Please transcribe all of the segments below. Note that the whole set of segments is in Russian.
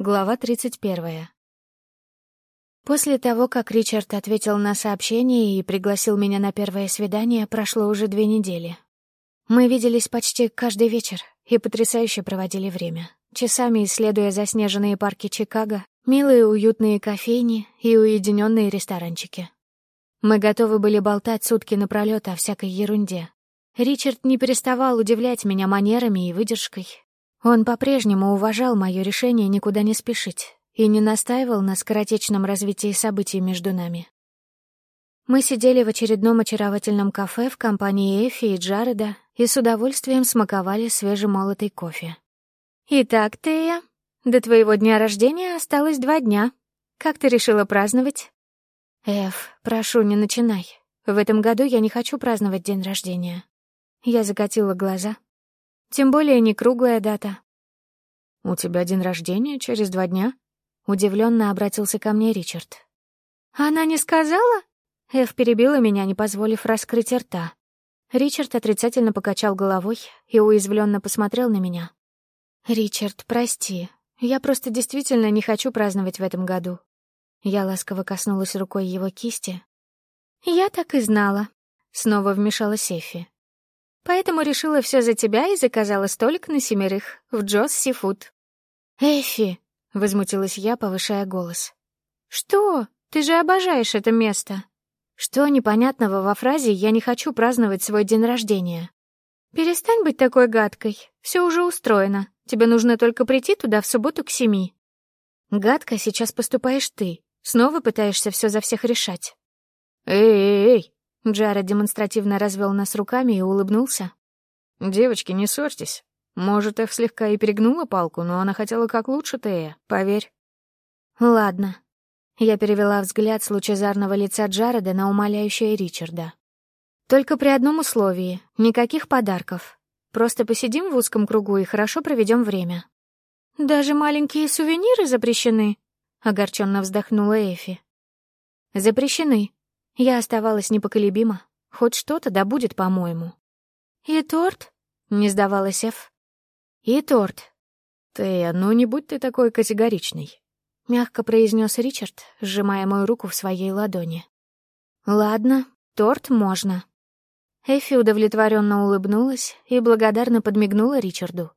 Глава 31. После того, как Ричард ответил на сообщение и пригласил меня на первое свидание, прошло уже две недели. Мы виделись почти каждый вечер и потрясающе проводили время, часами исследуя заснеженные парки Чикаго, милые уютные кофейни и уединенные ресторанчики. Мы готовы были болтать сутки напролёт о всякой ерунде. Ричард не переставал удивлять меня манерами и выдержкой, он по-прежнему уважал мое решение никуда не спешить и не настаивал на скоротечном развитии событий между нами. Мы сидели в очередном очаровательном кафе в компании Эфи и Джареда и с удовольствием смаковали свежемолотый кофе. «Итак, Тея, до твоего дня рождения осталось два дня. Как ты решила праздновать?» «Эф, прошу, не начинай. В этом году я не хочу праздновать день рождения». Я закатила глаза. Тем более не круглая дата. «У тебя день рождения через два дня?» Удивленно обратился ко мне Ричард. «Она не сказала?» Эв перебила меня, не позволив раскрыть рта. Ричард отрицательно покачал головой и уязвленно посмотрел на меня. «Ричард, прости. Я просто действительно не хочу праздновать в этом году». Я ласково коснулась рукой его кисти. «Я так и знала», — снова вмешалась Эфи. Поэтому решила все за тебя и заказала столик на семерых в Joe's Seafood. «Эфи!» — возмутилась я, повышая голос. «Что? Ты же обожаешь это место!» «Что непонятного во фразе «я не хочу праздновать свой день рождения»?» «Перестань быть такой гадкой. Все уже устроено. Тебе нужно только прийти туда в субботу к семи». «Гадко сейчас поступаешь ты. Снова пытаешься все за всех решать». «Эй-эй-эй!» Джаред демонстративно развел нас руками и улыбнулся. «Девочки, не ссорьтесь. Может, Эф слегка и перегнула палку, но она хотела как лучше Тея, поверь». «Ладно». Я перевела взгляд с лучезарного лица Джареда на умоляющее Ричарда. «Только при одном условии — никаких подарков. Просто посидим в узком кругу и хорошо проведем время». «Даже маленькие сувениры запрещены?» — огорченно вздохнула Эфи. «Запрещены», я оставалась непоколебима. Хоть что-то да будет, по-моему. «И торт?» — не сдавалась Эф. «И торт». «Ты, ну не будь ты такой категоричный», — мягко произнес Ричард, сжимая мою руку в своей ладони. «Ладно, торт можно». Эфи удовлетворенно улыбнулась и благодарно подмигнула Ричарду.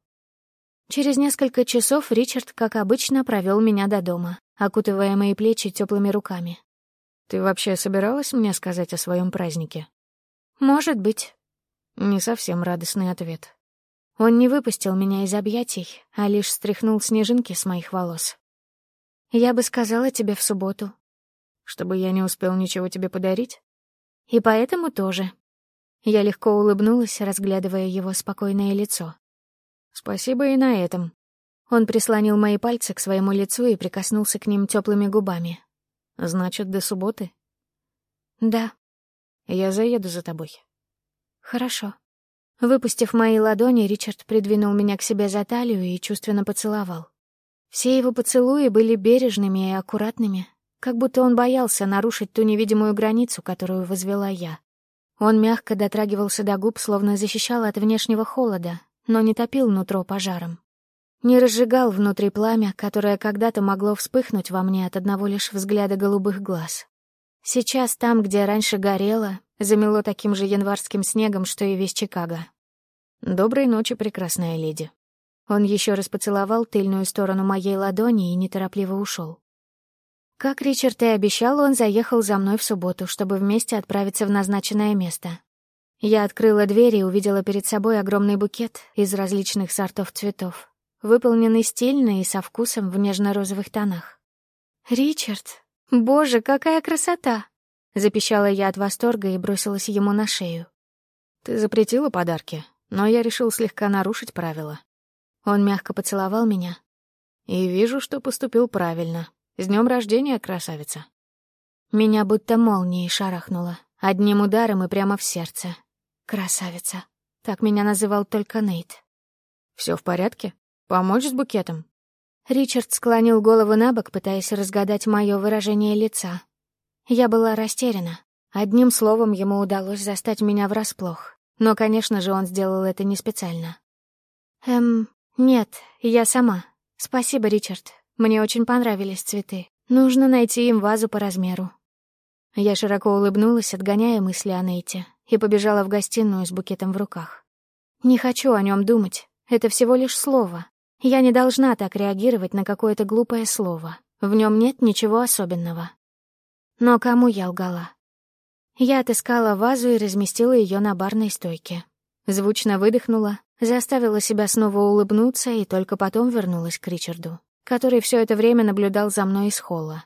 Через несколько часов Ричард, как обычно, провел меня до дома, окутывая мои плечи теплыми руками. Ты вообще собиралась мне сказать о своем празднике? Может быть. Не совсем радостный ответ. Он не выпустил меня из объятий, а лишь стряхнул снежинки с моих волос. Я бы сказала тебе в субботу. Чтобы я не успел ничего тебе подарить? И поэтому тоже. Я легко улыбнулась, разглядывая его спокойное лицо. Спасибо и на этом. Он прислонил мои пальцы к своему лицу и прикоснулся к ним теплыми губами, Значит, до субботы? Да. Я заеду за тобой. Хорошо. Выпустив мои ладони, Ричард придвинул меня к себе за талию и чувственно поцеловал. Все его поцелуи были бережными и аккуратными, как будто он боялся нарушить ту невидимую границу, которую возвела я. Он мягко дотрагивался до губ, словно защищал от внешнего холода, но не топил нутро пожаром не разжигал внутри пламя, которое когда-то могло вспыхнуть во мне от одного лишь взгляда голубых глаз. Сейчас там, где раньше горело, замело таким же январским снегом, что и весь Чикаго. «Доброй ночи, прекрасная леди». Он еще раз поцеловал тыльную сторону моей ладони и неторопливо ушел. Как Ричард и обещал, он заехал за мной в субботу, чтобы вместе отправиться в назначенное место. Я открыла дверь и увидела перед собой огромный букет из различных сортов цветов выполненный стильно и со вкусом в нежно-розовых тонах. «Ричард, боже, какая красота!» — запищала я от восторга и бросилась ему на шею. «Ты запретила подарки, но я решил слегка нарушить правила». Он мягко поцеловал меня. «И вижу, что поступил правильно. С днем рождения, красавица!» Меня будто молнией шарахнуло, одним ударом и прямо в сердце. «Красавица!» — так меня называл только Нейт. Все в порядке?» Помочь с букетом?» Ричард склонил голову на бок, пытаясь разгадать мое выражение лица. Я была растеряна. Одним словом, ему удалось застать меня врасплох. Но, конечно же, он сделал это не специально. «Эм, нет, я сама. Спасибо, Ричард. Мне очень понравились цветы. Нужно найти им вазу по размеру. Я широко улыбнулась, отгоняя мысли о Нейте, и побежала в гостиную с букетом в руках. Не хочу о нем думать. Это всего лишь слово. Я не должна так реагировать на какое-то глупое слово. В нем нет ничего особенного. Но кому я лгала? Я отыскала вазу и разместила ее на барной стойке. Звучно выдохнула, заставила себя снова улыбнуться и только потом вернулась к Ричарду, который все это время наблюдал за мной из холла.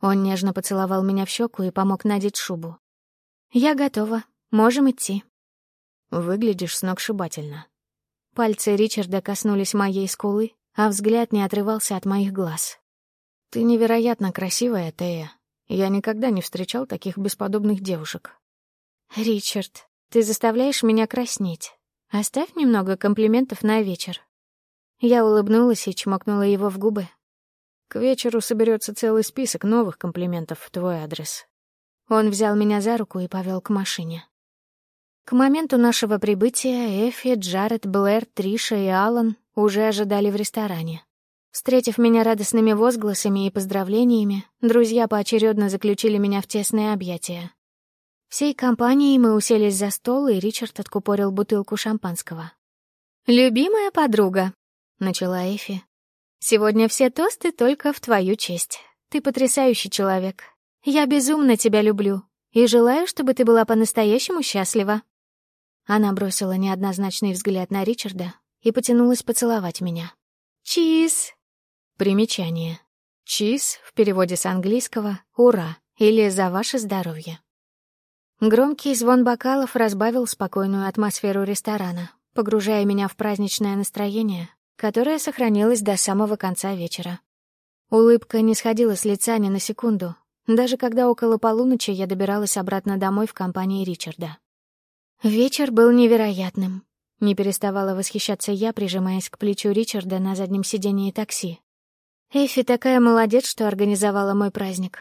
Он нежно поцеловал меня в щеку и помог надеть шубу. «Я готова. Можем идти». «Выглядишь сногсшибательно». Пальцы Ричарда коснулись моей скулы, а взгляд не отрывался от моих глаз. «Ты невероятно красивая, Тея. Я никогда не встречал таких бесподобных девушек». «Ричард, ты заставляешь меня краснеть. Оставь немного комплиментов на вечер». Я улыбнулась и чмокнула его в губы, к вечеру соберется целый список новых комплиментов в твой адрес. Он взял меня за руку и повел к машине. К моменту нашего прибытия Эфи, Джаред, Блэр, Триша и Алан уже ожидали в ресторане. Встретив меня радостными возгласами и поздравлениями, друзья поочередно заключили меня в тесные объятия. Всей компанией мы уселись за стол, и Ричард откупорил бутылку шампанского. «Любимая подруга», — начала Эфи, Сегодня все тосты только в твою честь. Ты потрясающий человек. Я безумно тебя люблю и желаю, чтобы ты была по-настоящему счастлива». Она бросила неоднозначный взгляд на Ричарда и потянулась поцеловать меня. «Чиз!» Примечание. «Чиз» в переводе с английского «Ура» или «За ваше здоровье». Громкий звон бокалов разбавил спокойную атмосферу ресторана, погружая меня в праздничное настроение, которая сохранилась до самого конца вечера. Улыбка не сходила с лица ни на секунду, даже когда около полуночи я добиралась обратно домой в компании Ричарда. Вечер был невероятным. Не переставала восхищаться я, прижимаясь к плечу Ричарда на заднем сидении такси. Эфи такая молодец, что организовала мой праздник.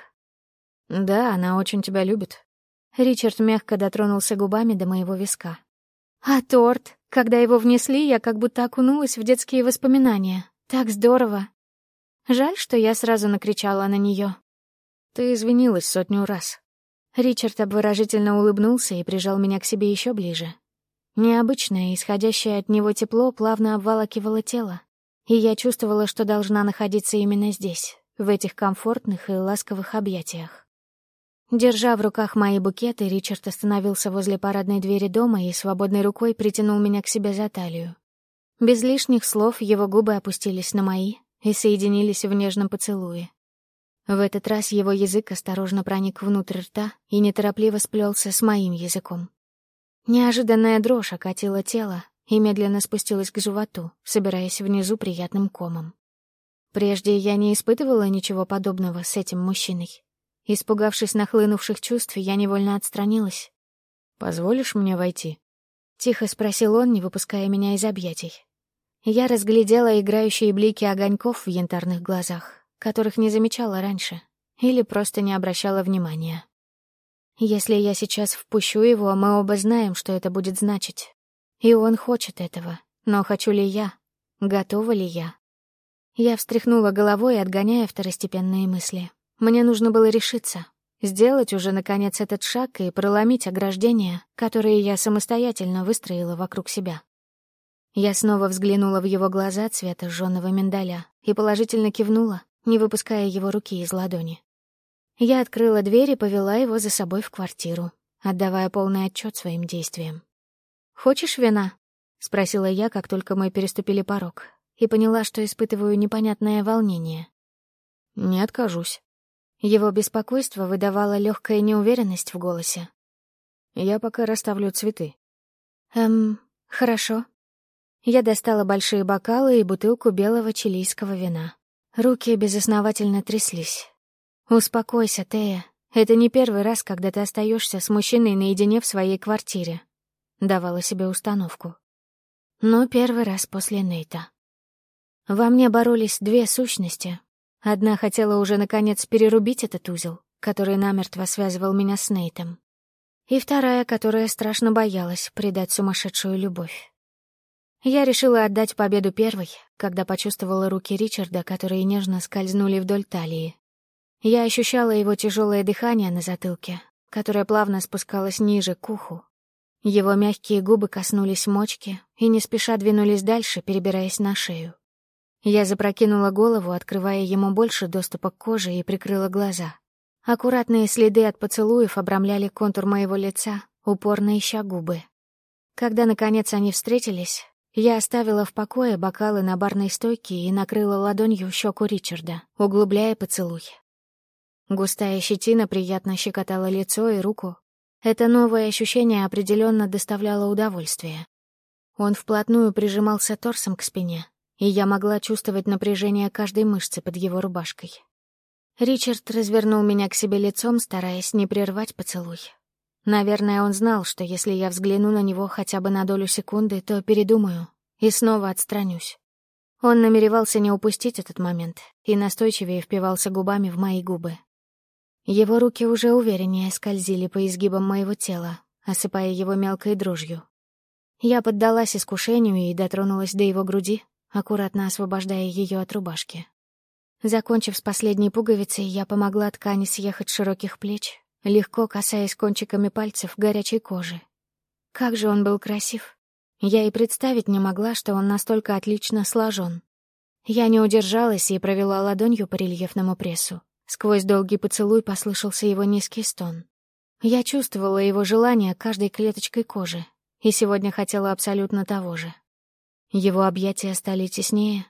Да, она очень тебя любит. Ричард мягко дотронулся губами до моего виска. А торт? Когда его внесли, я как будто окунулась в детские воспоминания. Так здорово. Жаль, что я сразу накричала на нее. Ты извинилась сотню раз. Ричард обворожительно улыбнулся и прижал меня к себе еще ближе. Необычное, исходящее от него тепло плавно обволакивало тело, и я чувствовала, что должна находиться именно здесь, в этих комфортных и ласковых объятиях. Держа в руках мои букеты, Ричард остановился возле парадной двери дома и свободной рукой притянул меня к себе за талию. Без лишних слов его губы опустились на мои и соединились в нежном поцелуе. В этот раз его язык осторожно проник внутрь рта и неторопливо сплелся с моим языком. Неожиданная дрожь окатила тело и медленно спустилась к животу, собираясь внизу приятным комом. Прежде я не испытывала ничего подобного с этим мужчиной. Испугавшись нахлынувших чувств, я невольно отстранилась. «Позволишь мне войти?» — тихо спросил он, не выпуская меня из объятий. Я разглядела играющие блики огоньков в янтарных глазах, которых не замечала раньше, или просто не обращала внимания. Если я сейчас впущу его, мы оба знаем, что это будет значить. И он хочет этого, но хочу ли я? Готова ли я? Я встряхнула головой, отгоняя второстепенные мысли. Мне нужно было решиться, сделать уже, наконец, этот шаг и проломить ограждения, которые я самостоятельно выстроила вокруг себя. Я снова взглянула в его глаза цвета жжёного миндаля и положительно кивнула, не выпуская его руки из ладони. Я открыла дверь и повела его за собой в квартиру, отдавая полный отчет своим действиям. «Хочешь вина?» — спросила я, как только мы переступили порог, и поняла, что испытываю непонятное волнение. «Не откажусь». Его беспокойство выдавало легкая неуверенность в голосе. «Я пока расставлю цветы». «Эм, хорошо». Я достала большие бокалы и бутылку белого чилийского вина. Руки безосновательно тряслись. «Успокойся, Тея. Это не первый раз, когда ты остаешься с мужчиной наедине в своей квартире», — давала себе установку. Но первый раз после Нейта. Во мне боролись две сущности, Одна хотела уже, наконец, перерубить этот узел, который намертво связывал меня с Нейтом. И вторая, которая страшно боялась предать сумасшедшую любовь. Я решила отдать победу первой, когда почувствовала руки Ричарда, которые нежно скользнули вдоль талии. Я ощущала его тяжелое дыхание на затылке, которое плавно спускалось ниже, к уху. Его мягкие губы коснулись мочки и не спеша двинулись дальше, перебираясь на шею. Я запрокинула голову, открывая ему больше доступа к коже и прикрыла глаза. Аккуратные следы от поцелуев обрамляли контур моего лица, упорно ища губы. Когда, наконец, они встретились, я оставила в покое бокалы на барной стойке и накрыла ладонью щеку Ричарда, углубляя поцелуй. Густая щетина приятно щекотала лицо и руку. Это новое ощущение определенно доставляло удовольствие. Он вплотную прижимался торсом к спине, и я могла чувствовать напряжение каждой мышцы под его рубашкой. Ричард развернул меня к себе лицом, стараясь не прервать поцелуй. Наверное, он знал, что если я взгляну на него хотя бы на долю секунды, то передумаю и снова отстранюсь. Он намеревался не упустить этот момент и настойчивее впивался губами в мои губы. Его руки уже увереннее скользили по изгибам моего тела, осыпая его мелкой дрожью. Я поддалась искушению и дотронулась до его груди, аккуратно освобождая ее от рубашки. Закончив с последней пуговицей, я помогла ткани съехать с широких плеч, легко касаясь кончиками пальцев горячей кожи. Как же он был красив. Я и представить не могла, что он настолько отлично сложен. Я не удержалась и провела ладонью по рельефному прессу. Сквозь долгий поцелуй послышался его низкий стон. Я чувствовала его желание каждой клеточкой кожи, и сегодня хотела абсолютно того же. Его объятия стали теснее.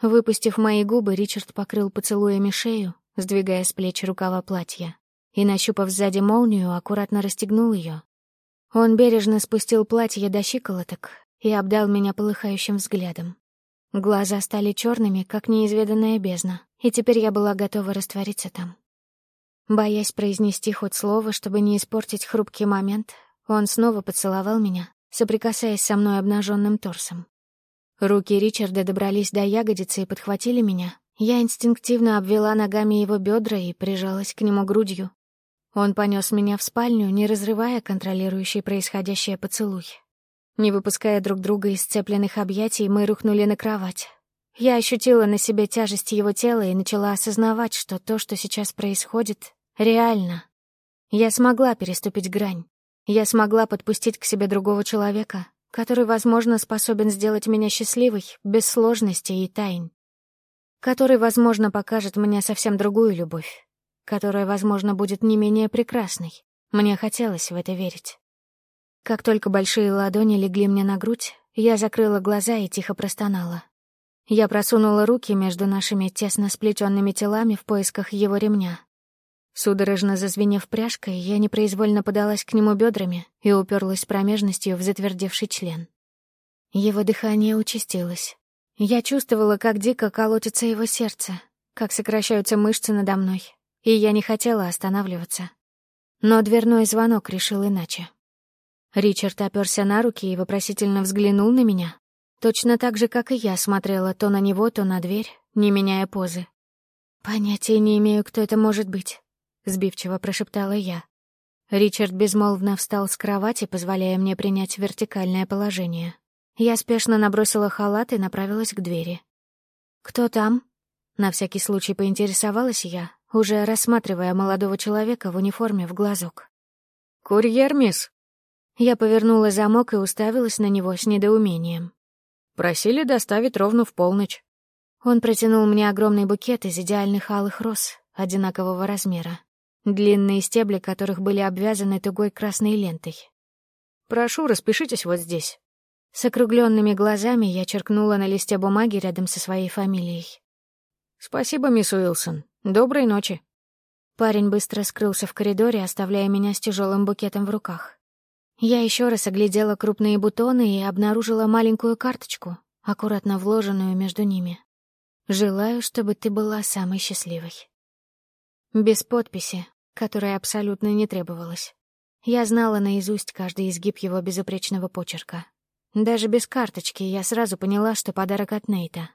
Выпустив мои губы, Ричард покрыл поцелуями шею, сдвигая с плеч рукава платья и, нащупав сзади молнию, аккуратно расстегнул ее. Он бережно спустил платье до щиколоток и обдал меня полыхающим взглядом. Глаза стали черными, как неизведанная бездна, и теперь я была готова раствориться там. Боясь произнести хоть слово, чтобы не испортить хрупкий момент, он снова поцеловал меня, соприкасаясь со мной обнаженным торсом. Руки Ричарда добрались до ягодицы и подхватили меня. Я инстинктивно обвела ногами его бедра и прижалась к нему грудью, он понес меня в спальню, не разрывая контролирующий происходящее поцелуй. Не выпуская друг друга из сцепленных объятий, мы рухнули на кровать. Я ощутила на себе тяжесть его тела и начала осознавать, что то, что сейчас происходит, реально. Я смогла переступить грань. Я смогла подпустить к себе другого человека, который, возможно, способен сделать меня счастливой, без сложностей и тайн. Который, возможно, покажет мне совсем другую любовь которая, возможно, будет не менее прекрасной. Мне хотелось в это верить. Как только большие ладони легли мне на грудь, я закрыла глаза и тихо простонала. Я просунула руки между нашими тесно сплетенными телами в поисках его ремня. Судорожно зазвенев пряжкой, я непроизвольно подалась к нему бедрами и уперлась промежностью в затвердевший член. Его дыхание участилось. Я чувствовала, как дико колотится его сердце, как сокращаются мышцы надо мной, и я не хотела останавливаться. Но дверной звонок решил иначе. Ричард оперся на руки и вопросительно взглянул на меня, точно так же, как и я смотрела то на него, то на дверь, не меняя позы. «Понятия не имею, кто это может быть», — сбивчиво прошептала я. Ричард безмолвно встал с кровати, позволяя мне принять вертикальное положение. Я спешно набросила халат и направилась к двери. «Кто там?» На всякий случай поинтересовалась я, уже рассматривая молодого человека в униформе в глазок. «Курьер, мисс?» Я повернула замок и уставилась на него с недоумением. «Просили доставить ровно в полночь». Он протянул мне огромный букет из идеальных алых роз одинакового размера, длинные стебли которых были обвязаны тугой красной лентой. «Прошу, распишитесь вот здесь». С округленными глазами я черкнула на листе бумаги рядом со своей фамилией. «Спасибо, мисс Уилсон. Доброй ночи». Парень быстро скрылся в коридоре, оставляя меня с тяжелым букетом в руках. Я еще раз оглядела крупные бутоны и обнаружила маленькую карточку, аккуратно вложенную между ними. «Желаю, чтобы ты была самой счастливой». Без подписи, которая абсолютно не требовалась. Я знала наизусть каждый изгиб его безупречного почерка. Даже без карточки я сразу поняла, что подарок от Нейта.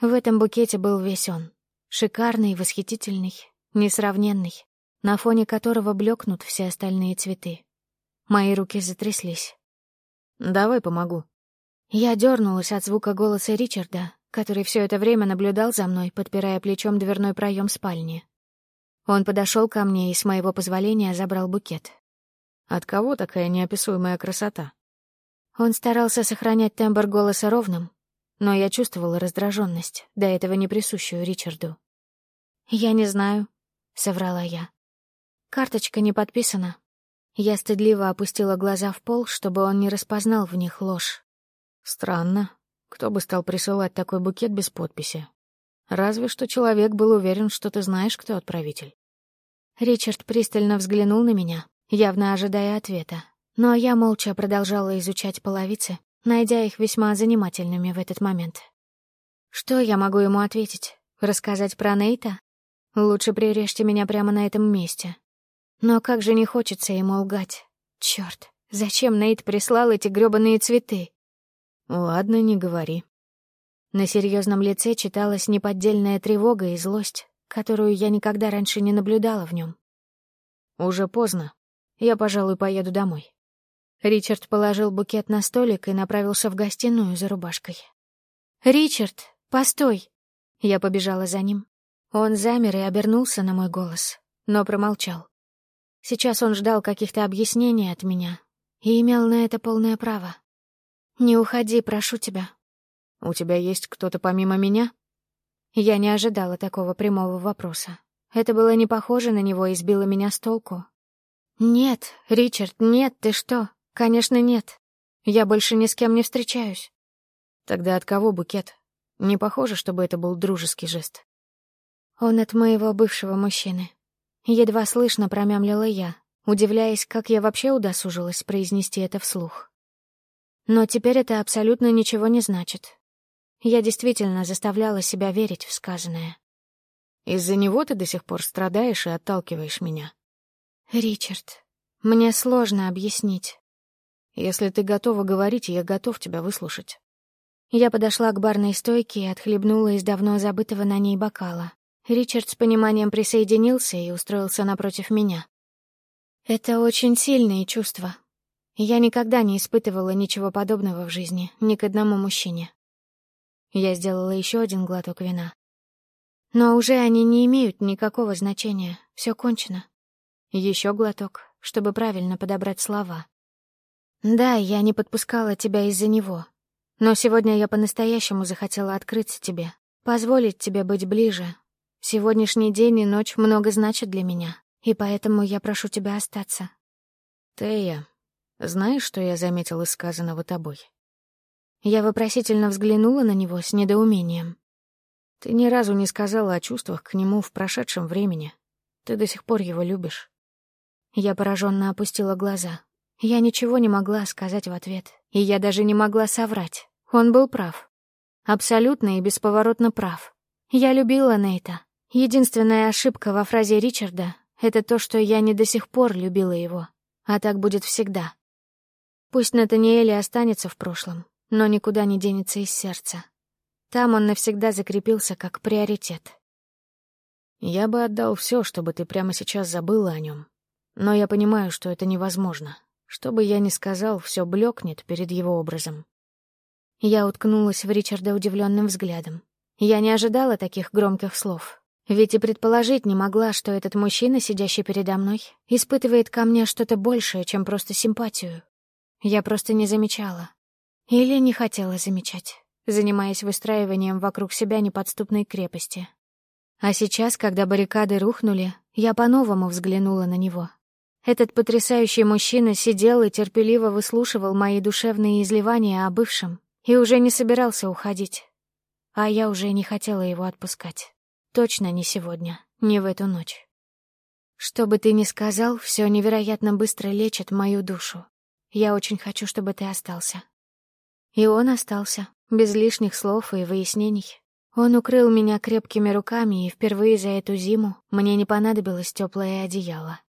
В этом букете был весь он. Шикарный, восхитительный, несравненный, на фоне которого блекнут все остальные цветы. Мои руки затряслись. «Давай помогу». Я дернулась от звука голоса Ричарда, который все это время наблюдал за мной, подпирая плечом дверной проем спальни. Он подошел ко мне и с моего позволения забрал букет. «От кого такая неописуемая красота?» Он старался сохранять тембр голоса ровным, но я чувствовала раздраженность, до этого не присущую Ричарду. «Я не знаю», — соврала я. «Карточка не подписана». Я стыдливо опустила глаза в пол, чтобы он не распознал в них ложь. «Странно. Кто бы стал присылать такой букет без подписи? Разве что человек был уверен, что ты знаешь, кто отправитель». Ричард пристально взглянул на меня, явно ожидая ответа, но я молча продолжала изучать половицы, найдя их весьма занимательными в этот момент. Что я могу ему ответить? Рассказать про Нейта? Лучше прирежьте меня прямо на этом месте. Но как же не хочется ему лгать. Чёрт, зачем Нейт прислал эти грёбаные цветы? Ладно, не говори. На серьезном лице читалась неподдельная тревога и злость, которую я никогда раньше не наблюдала в нем. Уже поздно. Я, пожалуй, поеду домой. Ричард положил букет на столик и направился в гостиную за рубашкой. «Ричард, постой!» Я побежала за ним. Он замер и обернулся на мой голос, но промолчал. Сейчас он ждал каких-то объяснений от меня и имел на это полное право. «Не уходи, прошу тебя». «У тебя есть кто-то помимо меня?» Я не ожидала такого прямого вопроса. Это было не похоже на него и сбило меня с толку. «Нет, Ричард, нет, ты что? Конечно, нет. Я больше ни с кем не встречаюсь. Тогда от кого букет? Не похоже, чтобы это был дружеский жест. Он от моего бывшего мужчины. Едва слышно промямлила я, удивляясь, как я вообще удосужилась произнести это вслух. Но теперь это абсолютно ничего не значит. Я действительно заставляла себя верить в сказанное. Из-за него ты до сих пор страдаешь и отталкиваешь меня. Ричард, мне сложно объяснить. Если ты готова говорить, я готов тебя выслушать. Я подошла к барной стойке и отхлебнула из давно забытого на ней бокала. Ричард с пониманием присоединился и устроился напротив меня. Это очень сильные чувства. Я никогда не испытывала ничего подобного в жизни, ни к одному мужчине. Я сделала еще один глоток вина. Но уже они не имеют никакого значения, все кончено. Еще глоток, чтобы правильно подобрать слова. Да, я не подпускала тебя из-за него. Но сегодня я по-настоящему захотела открыться тебе, позволить тебе быть ближе. Сегодняшний день и ночь много значат для меня, и поэтому я прошу тебя остаться. Тея, знаешь, что я заметил из сказанного тобой? Я вопросительно взглянула на него с недоумением. Ты ни разу не сказала о чувствах к нему в прошедшем времени. Ты до сих пор его любишь. Я пораженно опустила глаза. Я ничего не могла сказать в ответ, и я даже не могла соврать. Он был прав. Абсолютно и бесповоротно прав. Я любила Нейта. Единственная ошибка во фразе Ричарда — это то, что я не до сих пор любила его. А так будет всегда. Пусть Натаниэль останется в прошлом, но никуда не денется из сердца. Там он навсегда закрепился как приоритет. Я бы отдал все, чтобы ты прямо сейчас забыла о нем. Но я понимаю, что это невозможно. Что бы я ни сказал, все блекнет перед его образом. Я уткнулась в Ричарда удивленным взглядом. Я не ожидала таких громких слов. Ведь и предположить не могла, что этот мужчина, сидящий передо мной, испытывает ко мне что-то большее, чем просто симпатию. Я просто не замечала. Или не хотела замечать, занимаясь выстраиванием вокруг себя неподступной крепости. А сейчас, когда баррикады рухнули, я по-новому взглянула на него, этот потрясающий мужчина сидел и терпеливо выслушивал мои душевные изливания о бывшем и уже не собирался уходить. А я уже не хотела его отпускать. Точно не сегодня, не в эту ночь. Что бы ты ни сказал, все невероятно быстро лечит мою душу. Я очень хочу, чтобы ты остался. И он остался, без лишних слов и выяснений. Он укрыл меня крепкими руками, и впервые за эту зиму мне не понадобилось теплое одеяло.